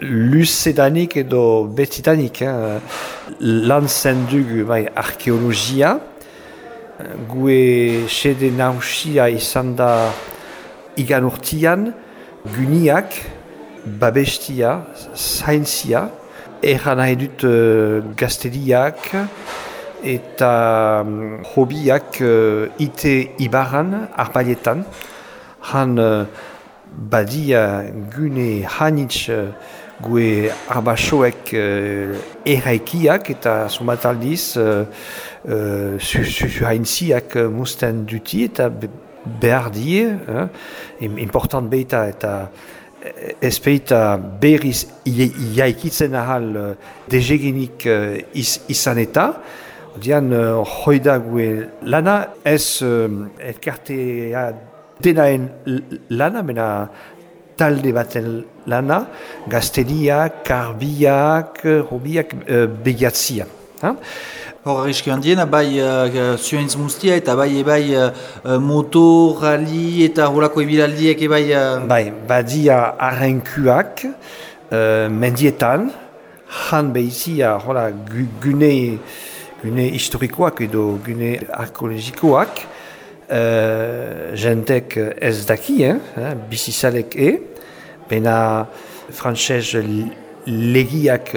luzedanik edo betitanik. Eh? Lan zen dugu bai, arkeologia, gue sede nausia izan da igan urtian, guniak, babestia, zainzia, erran nahi dut uh, gaztediak, eta um, hobiak uh, ite ibaran, arbaietan, han uh, badia gune hanitz uh, gue arbasoek uh, erraikiak eta sumat aldiz uh, uh, su, su, su uh, musten duti eta behar die, uh, important beita eta ez peita berriz iaikitzen ahal uh, dejeginik uh, iz, izan eta, Dian, uh, hoida gue lana, ez uh, elkartea denaen lana, mena talde baten lana, gazteliak, karbiak, hobiak, uh, begiatzia. Hor arriski handiena, bai uh, zuenz mustia eta bai bai uh, motor, ali eta horako ebilaldiek bai... Uh... Bai, badia arrenkuak uh, mendietan, han behizia hola, gune, gune historikoak edo gune arkeologikoak, uh, jentek ez daki, eh, eh, bizizalek e, bena frantzez legiak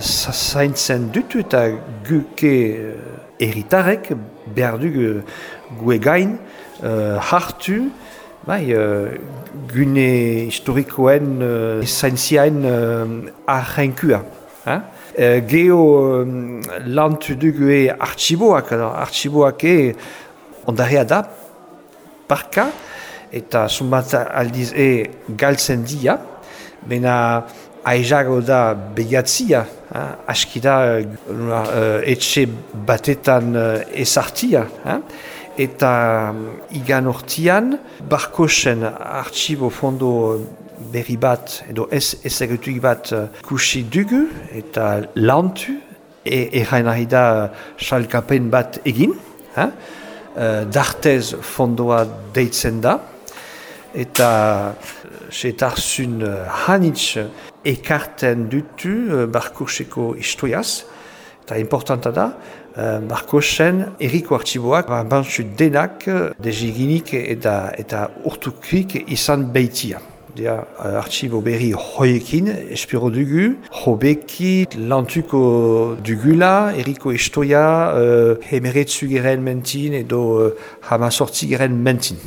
zaintzen dutu eta guke eritarek behar dugu gue gain uh, hartu. Bai, uh, gune historikoen uh, zaintziaen uh, arrenkua. Uh, geo um, lantu dugu e archiboak, archiboak e ondarea da, parka, eta zumbat aldiz e galtzen dia, bena aizago da begatzia, aski da uh, etxe batetan uh, ezartia, eta um, igan hortian, barkosen archibo fondo berri bat, edo ez ezagutuik bat uh, kusi dugu, eta lantu, e, errain nahi da salkapen bat egin, uh, dartez fondoa deitzen da, eta setarzun hanitz ekarten dutu uh, barkoseko istoiaz, eta importanta da, uh, barkosen eriko artxiboak bantzu denak uh, deziginik eta, eta urtukik izan behitia. Dia, artxibo berri hoiekin, espiro dugu, hobeki lantuko dugula, eriko istoia, uh, hemeretzu geren mentin edo uh, hamasortzi geren mentin.